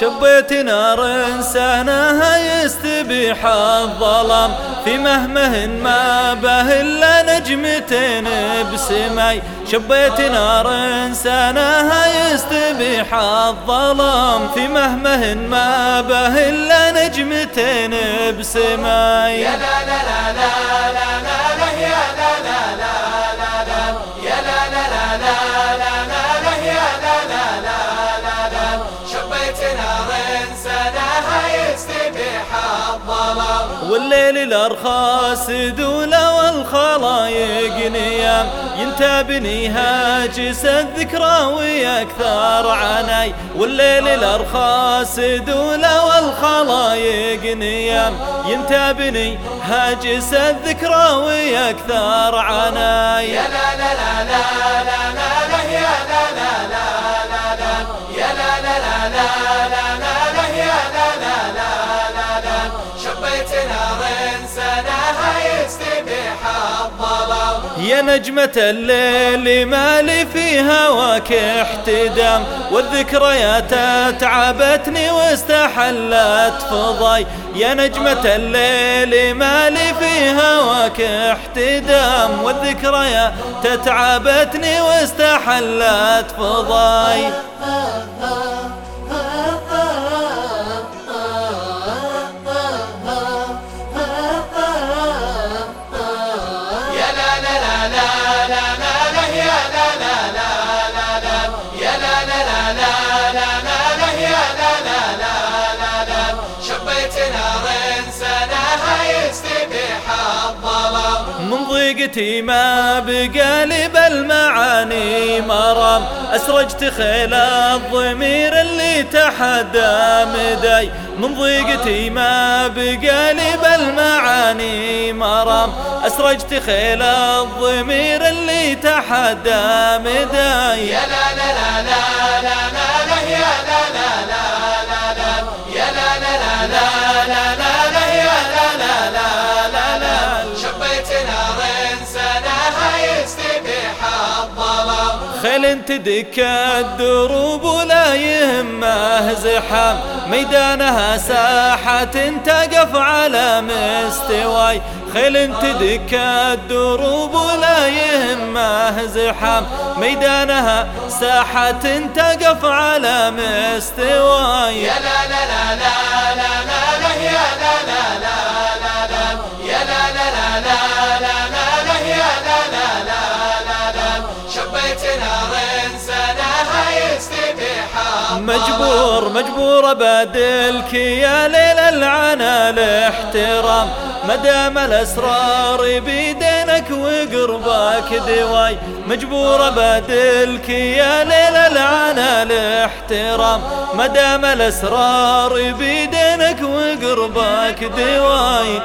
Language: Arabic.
شبيت نار انسانها يستبيح الظلام. في مهمه ما به إلا نجمتين بسماي. شبيت نار انسانها يستبيح الظلام. في مهمه ما به إلا نجمتين بسماي. يا لا لا لا لا لا لا والليل الارخاص دولة والخلايق نيام ينتابني هاجس الذكرى ويكثر عناي والليل الارخاص دولة والخلايق نيام ينتابني هاجس الذكرى ويكثر عناي يا لا لا لا لا لا لا يا لا لا لا لا يا لا لا لا لا لا لا يا نجمة الليل ما لي في هواك احتدام والذكريات اتعبتني واستحلت فضاي. يا نجمة الليل ما لي في هواك احتدام والذكريات اتعبتني واستحلت فضاي. من ضيقتي ما بقى لي بالمعاني مرام. أسرجت خيل الضمير اللي تحدى مداي. من ضيقتي ما بقى لي بالمعاني مرام. أسرجت خيل الضمير اللي تحدى مداي. يا لا لا لا لا لا خيل تدك الدروب ولا يهمه زحام ميدانها ساحة تقف على مستواي خيل تدك الدروب ولا يهمه زحام ميدانها ساحة تقف على مستواي يا لا لا لا لا لا لا يا لا لا لا لا يا لا لا لا لا مجبور مجبور أبادلك يا ليل العنا الاحترام مدام الأسرار بيدينك وقربك دواي. مجبور أبادلك يا ليل العنا الاحترام مدام الأسرار بيدينك وقربك دواي.